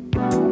you